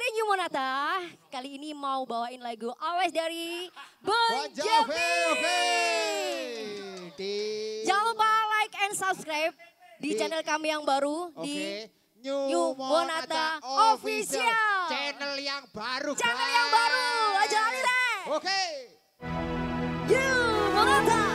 dari New Monata. Kali ini mau bawain lagu Always dari Bon Jovi, Jangan lupa like and subscribe di, channel kami yang baru di New, Monata, Official. Channel yang baru, channel yang baru. Aja deh. Oke. New Monata.